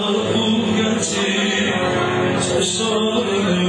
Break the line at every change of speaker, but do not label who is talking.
我不敢继续说。